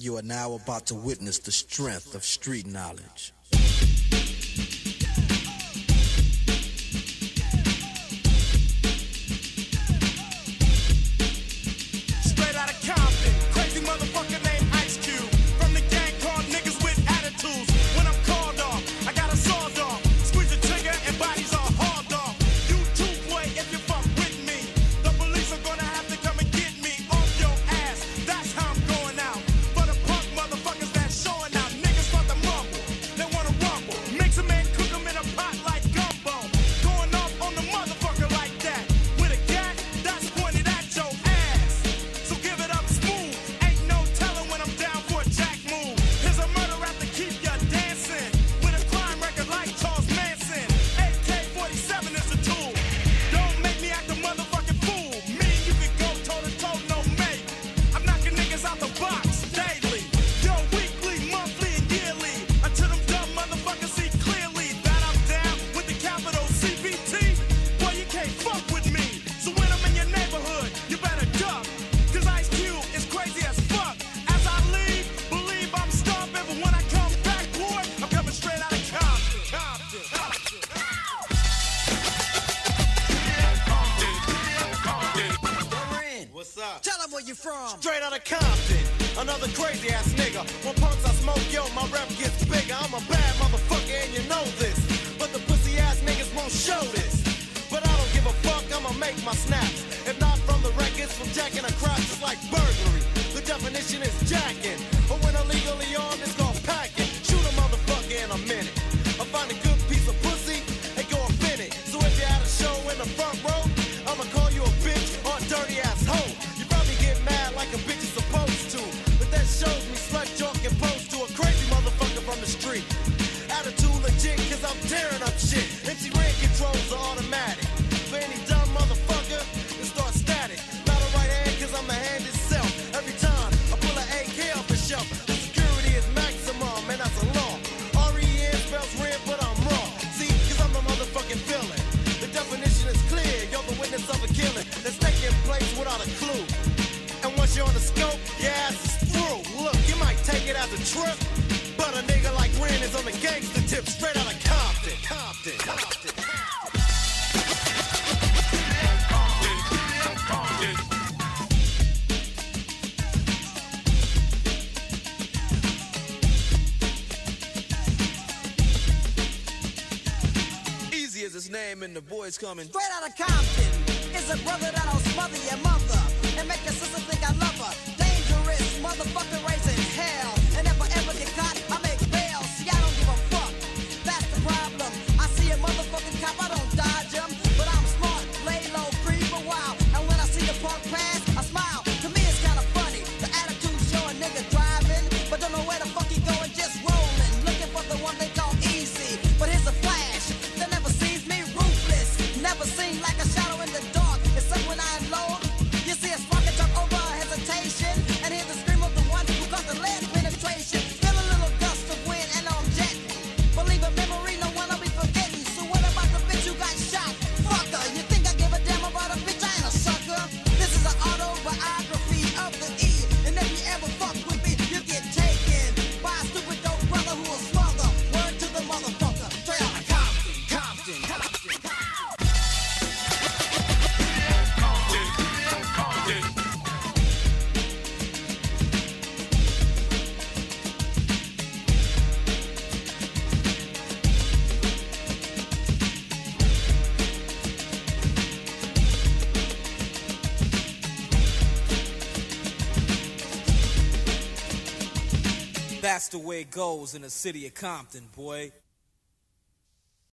You are now about to witness the strength of street knowledge. where you from? Straight out of Compton. Another crazy ass nigga. When punks I smoke, yo, my rep gets bigger. I'm a bad motherfucker and you know this. But the pussy ass niggas won't show this. But I don't give a fuck, I'ma make my snaps. If not from the records, from jacking across just it's like burglary. The definition is jacking. But when illegally armed, it's called packing. Shoot a motherfucker in a minute. I find a good piece of pussy and go offend it. So if you're at a show in the front row, Cause you're on the scope, through. Look, you might take it as a trip, but a nigga like Ren is on the gangster tip straight out of Compton. Compton. Compton. Eazy as his name and the boys coming. Straight out of Compton it's a brother that'll smother your mother to make your sister think I love her. Dangerous motherfucker. That's the way it goes in the city of Compton, boy.